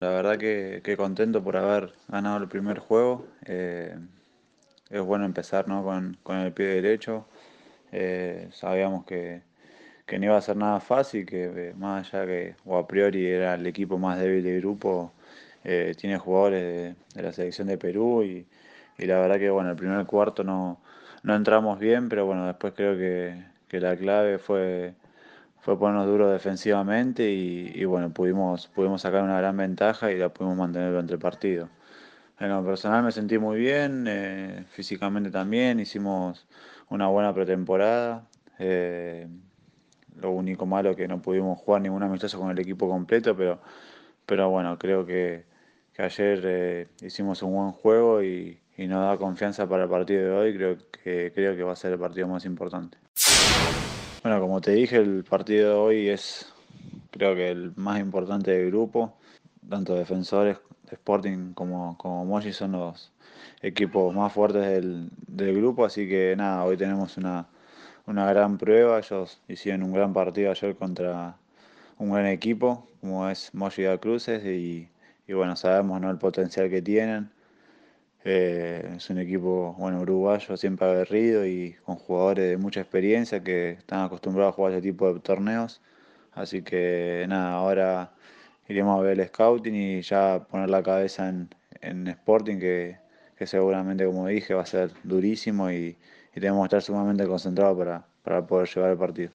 La verdad que, contento por haber ganado el primer juego. Eh, es bueno empezar ¿no? con, con el pie derecho. Eh, sabíamos que, que no iba a ser nada fácil, que eh, más allá que o a priori era el equipo más débil del grupo, eh, tiene jugadores de, de la selección de Perú y, y la verdad que bueno, el primer cuarto no, no entramos bien, pero bueno, después creo que, que la clave fue, fue ponernos duros defensivamente y, y bueno, pudimos, pudimos sacar una gran ventaja y la pudimos mantener durante el partido. En lo personal me sentí muy bien, eh, físicamente también, hicimos una buena pretemporada. eh, lo único malo que no pudimos jugar ningún amistoso con el equipo completo, pero, pero bueno, creo que, que ayer eh, hicimos un buen juego y, y nos da confianza para el partido de hoy. Creo que, creo que va a ser el partido más importante. Bueno, como te dije, el partido de hoy es creo que el más importante del grupo. Tanto defensores de Sporting como, como Moji son los equipos más fuertes del, del grupo, así que nada, hoy tenemos una, una gran prueba. Ellos hicieron un gran partido ayer contra un gran equipo como es Moji da Cruces y, y bueno, sabemos ¿no? el potencial que tienen. Eh, es un equipo bueno, uruguayo siempre aguerrido y con jugadores de mucha experiencia que están acostumbrados a jugar este tipo de torneos. Así que nada, ahora iremos a ver el scouting y ya poner la cabeza en, en Sporting, que, que seguramente, como dije, va a ser durísimo y, y tenemos que estar sumamente concentrados para, para poder llevar el partido.